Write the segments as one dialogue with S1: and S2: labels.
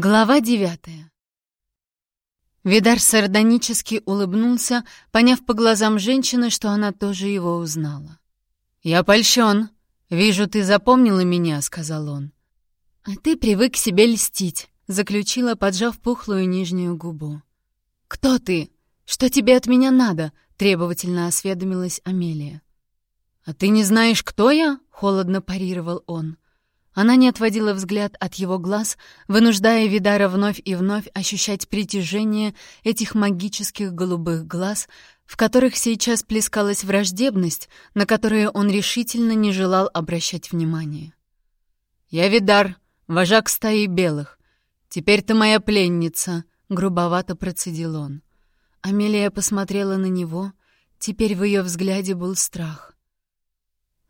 S1: Глава девятая. Видар сардонически улыбнулся, поняв по глазам женщины, что она тоже его узнала. «Я польщен. Вижу, ты запомнила меня», — сказал он. «А ты привык себе льстить», — заключила, поджав пухлую нижнюю губу. «Кто ты? Что тебе от меня надо?» — требовательно осведомилась Амелия. «А ты не знаешь, кто я?» — холодно парировал он. Она не отводила взгляд от его глаз, вынуждая Видара вновь и вновь ощущать притяжение этих магических голубых глаз, в которых сейчас плескалась враждебность, на которую он решительно не желал обращать внимание. «Я Видар, вожак стаи белых. Теперь ты моя пленница», — грубовато процедил он. Амелия посмотрела на него. Теперь в ее взгляде был страх.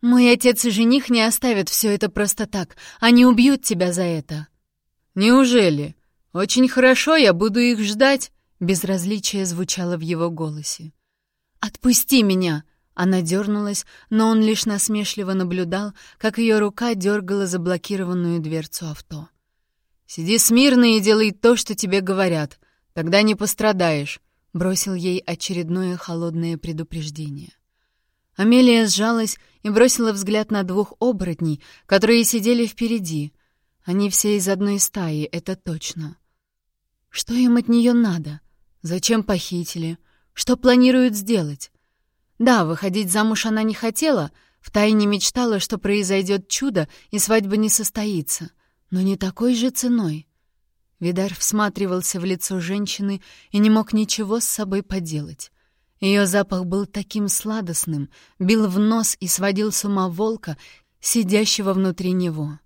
S1: «Мой отец и жених не оставят все это просто так. Они убьют тебя за это».
S2: «Неужели? Очень хорошо, я буду их ждать», — безразличие звучало в его голосе.
S1: «Отпусти меня!» Она дернулась, но он лишь насмешливо наблюдал, как ее рука дергала заблокированную дверцу авто.
S2: «Сиди смирно и делай то, что тебе говорят. Тогда не пострадаешь», — бросил ей очередное холодное предупреждение.
S1: Амелия сжалась и бросила взгляд на двух оборотней, которые сидели впереди. Они все из одной стаи, это точно. Что им от нее надо? Зачем похитили? Что планируют сделать? Да, выходить замуж она не хотела, втайне мечтала, что произойдет чудо и свадьба не состоится, но не такой же ценой. Видар всматривался в лицо женщины и не мог ничего с собой поделать. Ее запах был таким сладостным, бил в нос и сводил с ума волка, сидящего внутри него.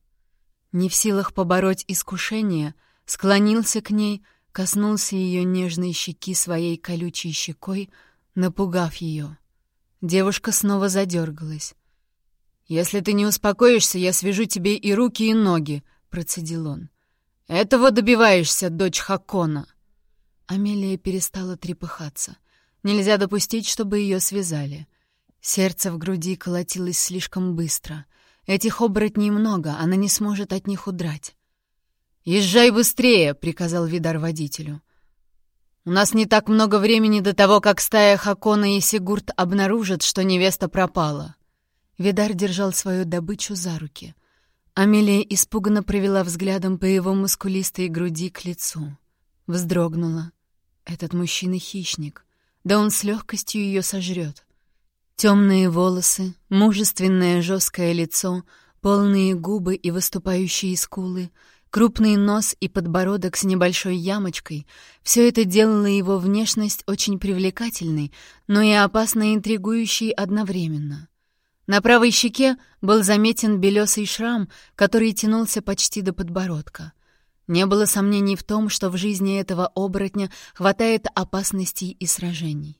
S1: Не в силах побороть искушение, склонился к ней, коснулся ее нежной щеки своей колючей щекой, напугав ее. Девушка снова задергалась.
S2: «Если ты не успокоишься, я свяжу тебе и руки, и ноги», — процедил он. «Этого добиваешься, дочь Хакона».
S1: Амелия перестала трепыхаться. Нельзя допустить, чтобы ее связали. Сердце в груди колотилось слишком быстро. Этих оборотней много, она не сможет от них удрать.
S2: «Езжай быстрее!» — приказал Видар водителю. «У нас не так много времени до того, как стая Хакона и Сигурд обнаружат, что невеста пропала».
S1: Видар держал свою добычу за руки. Амелия испуганно провела взглядом по его мускулистой груди к лицу. Вздрогнула. «Этот мужчина — хищник да он с легкостью ее сожрет. Темные волосы, мужественное жесткое лицо, полные губы и выступающие скулы, крупный нос и подбородок с небольшой ямочкой — все это делало его внешность очень привлекательной, но и опасно интригующей одновременно. На правой щеке был заметен белесый шрам, который тянулся почти до подбородка — не было сомнений в том, что в жизни этого оборотня хватает опасностей и сражений.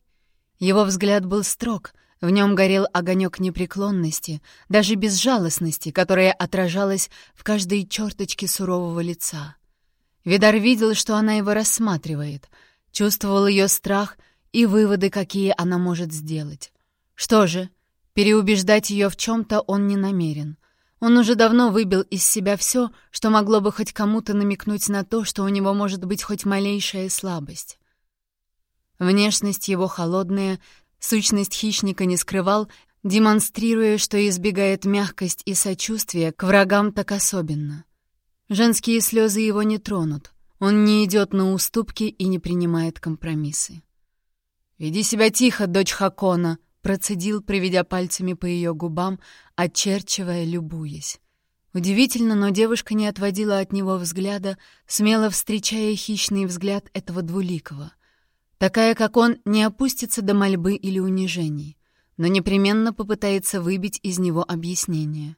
S1: Его взгляд был строг, в нем горел огонек непреклонности, даже безжалостности, которая отражалась в каждой черточке сурового лица. Видар видел, что она его рассматривает, чувствовал ее страх и выводы, какие она может сделать. Что же, переубеждать ее в чем-то он не намерен. Он уже давно выбил из себя все, что могло бы хоть кому-то намекнуть на то, что у него может быть хоть малейшая слабость. Внешность его холодная, сущность хищника не скрывал, демонстрируя, что избегает мягкость и сочувствие к врагам так особенно. Женские слезы его не тронут, он не идет на уступки и не принимает компромиссы.
S2: «Веди себя тихо, дочь Хакона», Процедил, проведя пальцами по ее губам, очерчивая, любуясь.
S1: Удивительно, но девушка не отводила от него взгляда, смело встречая хищный взгляд этого двуликого. Такая, как он, не опустится до мольбы или унижений, но непременно попытается выбить из него объяснение.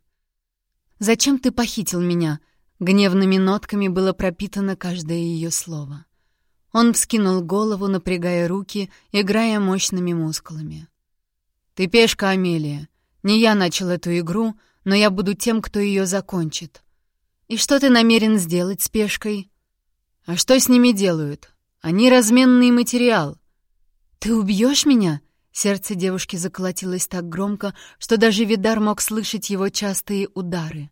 S1: «Зачем ты похитил меня?» Гневными нотками было пропитано каждое ее слово. Он вскинул голову, напрягая руки, играя мощными мускулами.
S2: «Ты пешка, Амелия. Не я начал эту игру, но я буду тем, кто ее закончит».
S1: «И что ты намерен сделать с пешкой?»
S2: «А что с ними делают? Они разменный материал».
S1: «Ты убьешь меня?» Сердце девушки заколотилось так громко, что даже Видар мог слышать его частые удары.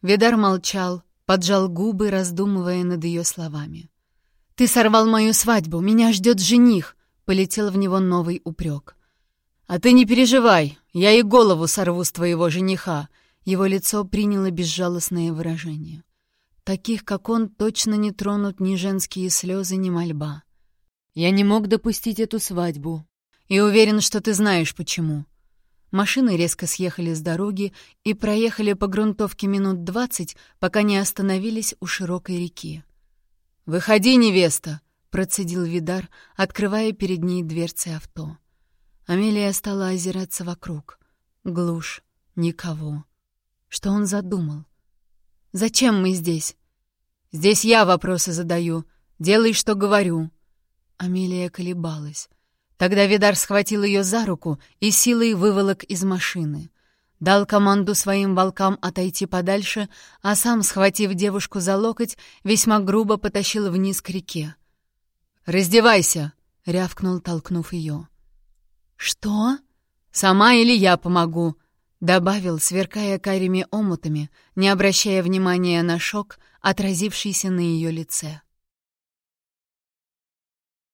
S1: Видар молчал, поджал губы, раздумывая над ее словами. «Ты сорвал мою свадьбу, меня ждет жених!» — полетел в него новый упрек. «А ты не переживай, я и голову сорву с твоего жениха!» Его лицо приняло безжалостное выражение. Таких, как он, точно не тронут ни женские слезы, ни мольба. «Я не мог допустить эту свадьбу. И уверен, что ты знаешь, почему». Машины резко съехали с дороги и проехали по грунтовке минут двадцать, пока не остановились у широкой реки. «Выходи, невеста!» — процедил Видар, открывая перед ней дверцы авто. Амелия стала озираться вокруг. Глушь. Никого. Что он задумал? «Зачем мы здесь?» «Здесь я вопросы задаю. Делай, что говорю». Амелия колебалась. Тогда Видар схватил ее за руку и силой выволок из машины. Дал команду своим волкам отойти подальше, а сам, схватив девушку за локоть, весьма грубо потащил вниз к реке. «Раздевайся!» — рявкнул, толкнув ее. «Что?» «Сама или я помогу?» — добавил, сверкая карими омутами, не обращая внимания на шок, отразившийся на ее лице.